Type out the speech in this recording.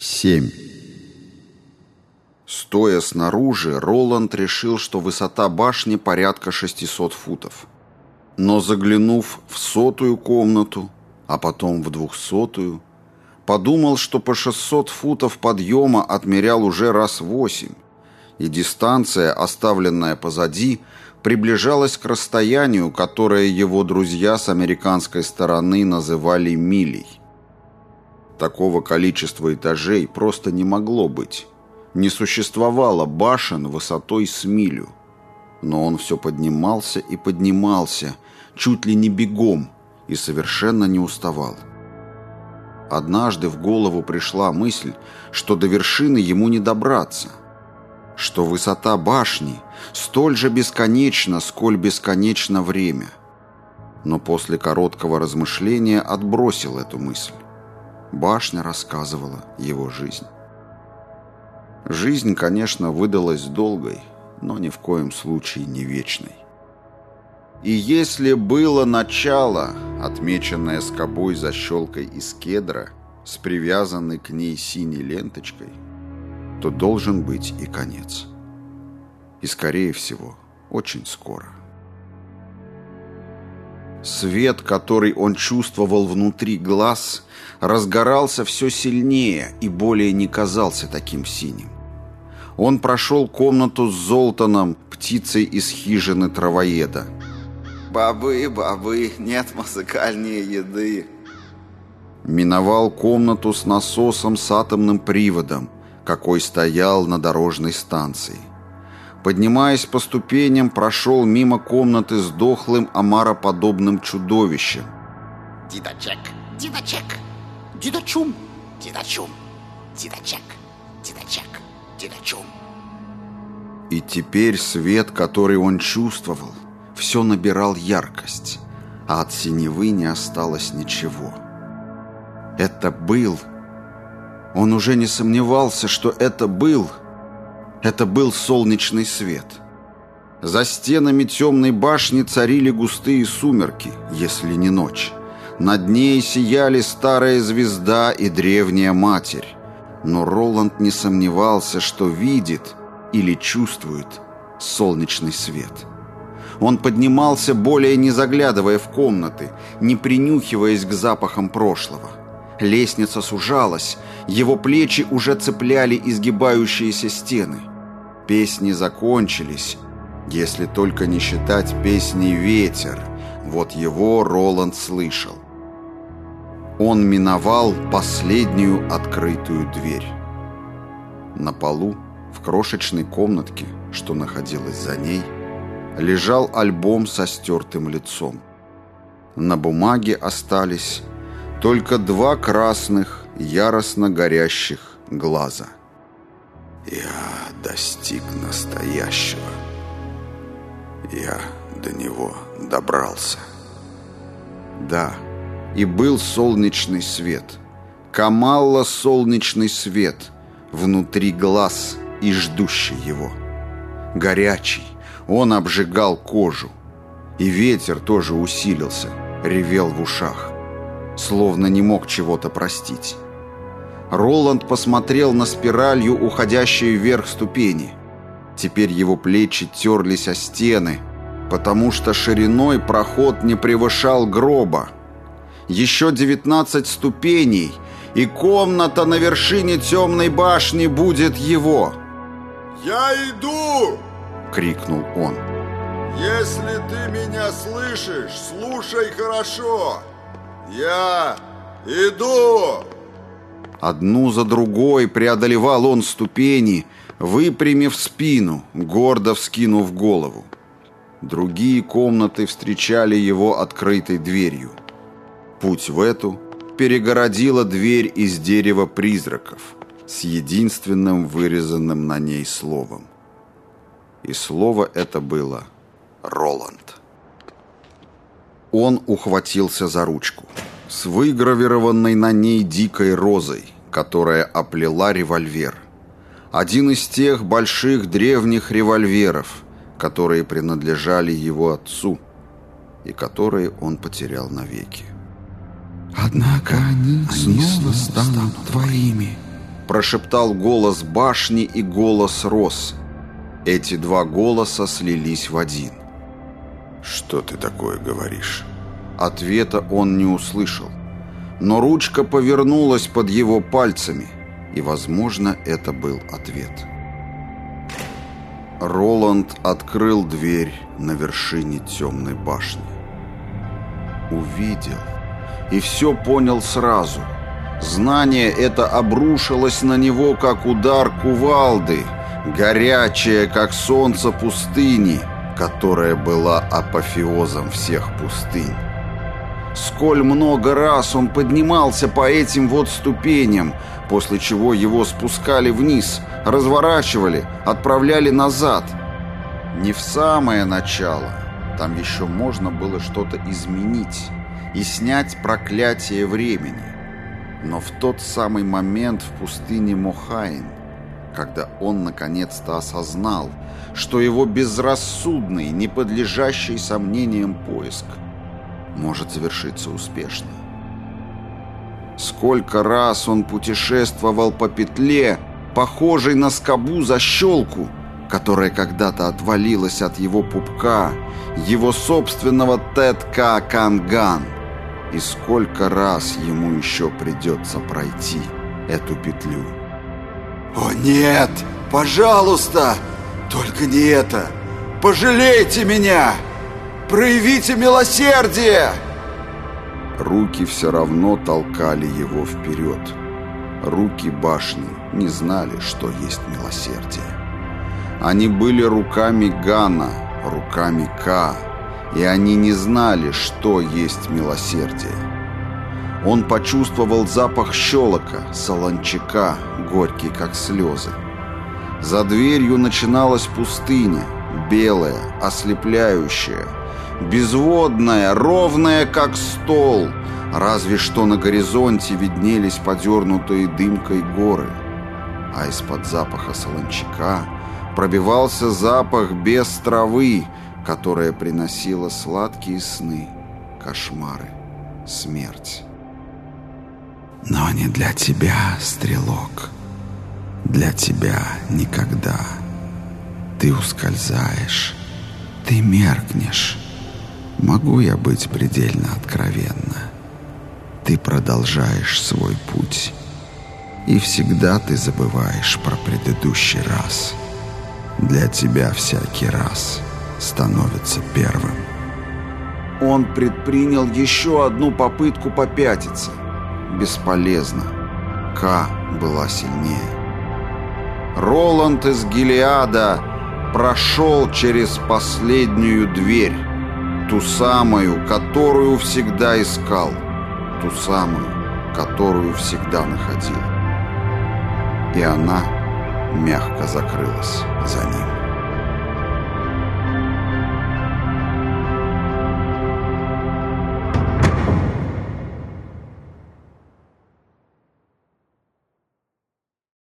7. Стоя снаружи, Роланд решил, что высота башни порядка 600 футов. Но заглянув в сотую комнату, а потом в двухсотую, подумал, что по 600 футов подъема отмерял уже раз восемь, и дистанция, оставленная позади, приближалась к расстоянию, которое его друзья с американской стороны называли милей. Такого количества этажей просто не могло быть. Не существовало башен высотой с милю. Но он все поднимался и поднимался, чуть ли не бегом, и совершенно не уставал. Однажды в голову пришла мысль, что до вершины ему не добраться, что высота башни столь же бесконечна, сколь бесконечно время. Но после короткого размышления отбросил эту мысль. Башня рассказывала его жизнь. Жизнь, конечно, выдалась долгой, но ни в коем случае не вечной. И если было начало, отмеченное скобой защелкой из кедра, с привязанной к ней синей ленточкой, то должен быть и конец. И, скорее всего, очень скоро. Свет, который он чувствовал внутри глаз, разгорался все сильнее и более не казался таким синим. Он прошел комнату с Золтаном, птицей из хижины травоеда. «Бобы, бобы, нет музыкальнее еды». Миновал комнату с насосом с атомным приводом, какой стоял на дорожной станции. Поднимаясь по ступеням, прошел мимо комнаты с дохлым омароподобным чудовищем. «Дидачек, дидачек, дидачум, дидачум, дидачек, дидачек, дидачум». И теперь свет, который он чувствовал, все набирал яркость, а от синевы не осталось ничего. Это был... Он уже не сомневался, что это был... Это был солнечный свет. За стенами темной башни царили густые сумерки, если не ночь. Над ней сияли старая звезда и древняя матерь. Но Роланд не сомневался, что видит или чувствует солнечный свет. Он поднимался, более не заглядывая в комнаты, не принюхиваясь к запахам прошлого. Лестница сужалась, его плечи уже цепляли изгибающиеся стены. Песни закончились, если только не считать песни «Ветер». Вот его Роланд слышал. Он миновал последнюю открытую дверь. На полу, в крошечной комнатке, что находилась за ней, лежал альбом со стертым лицом. На бумаге остались только два красных, яростно горящих глаза. «Я достиг настоящего. Я до него добрался». Да, и был солнечный свет. Камалла солнечный свет внутри глаз и ждущий его. Горячий, он обжигал кожу. И ветер тоже усилился, ревел в ушах словно не мог чего-то простить. Роланд посмотрел на спиралью, уходящую вверх ступени. Теперь его плечи терлись о стены, потому что шириной проход не превышал гроба. Еще девятнадцать ступеней, и комната на вершине темной башни будет его. «Я иду!» — крикнул он. «Если ты меня слышишь, слушай хорошо!» «Я иду!» Одну за другой преодолевал он ступени, выпрямив спину, гордо вскинув голову. Другие комнаты встречали его открытой дверью. Путь в эту перегородила дверь из дерева призраков с единственным вырезанным на ней словом. И слово это было «Роланд». Он ухватился за ручку с выгравированной на ней дикой розой, которая оплела револьвер. Один из тех больших древних револьверов, которые принадлежали его отцу и которые он потерял навеки. «Однако они, они снова станут твоими», прошептал голос башни и голос роз. Эти два голоса слились в один. «Что ты такое говоришь?» Ответа он не услышал. Но ручка повернулась под его пальцами, и, возможно, это был ответ. Роланд открыл дверь на вершине темной башни. Увидел и все понял сразу. Знание это обрушилось на него, как удар кувалды, горячее, как солнце пустыни, которая была апофеозом всех пустынь. Сколь много раз он поднимался по этим вот ступеням, после чего его спускали вниз, разворачивали, отправляли назад. Не в самое начало, там еще можно было что-то изменить и снять проклятие времени. Но в тот самый момент в пустыне Мохаин, когда он наконец-то осознал, что его безрассудный, не подлежащий сомнениям поиск может завершиться успешно. Сколько раз он путешествовал по петле, похожей на скобу защелку, которая когда-то отвалилась от его пупка, его собственного Тетка Канган. И сколько раз ему еще придется пройти эту петлю. «О нет! Пожалуйста! Только не это! Пожалейте меня! Проявите милосердие!» Руки все равно толкали его вперед. Руки башни не знали, что есть милосердие. Они были руками Гана, руками Ка, и они не знали, что есть милосердие. Он почувствовал запах щелока, солончака, горький, как слезы. За дверью начиналась пустыня, белая, ослепляющая, безводная, ровная, как стол, разве что на горизонте виднелись подернутые дымкой горы. А из-под запаха солончака пробивался запах без травы, которая приносила сладкие сны, кошмары, смерть. Но не для тебя, стрелок. Для тебя никогда. Ты ускользаешь, ты меркнешь. Могу я быть предельно откровенна? Ты продолжаешь свой путь, и всегда ты забываешь про предыдущий раз. Для тебя всякий раз становится первым. Он предпринял еще одну попытку попятиться. Бесполезно. К была сильнее. Роланд из Гелиада прошел через последнюю дверь Ту самую, которую всегда искал. Ту самую, которую всегда находил. И она мягко закрылась за ним.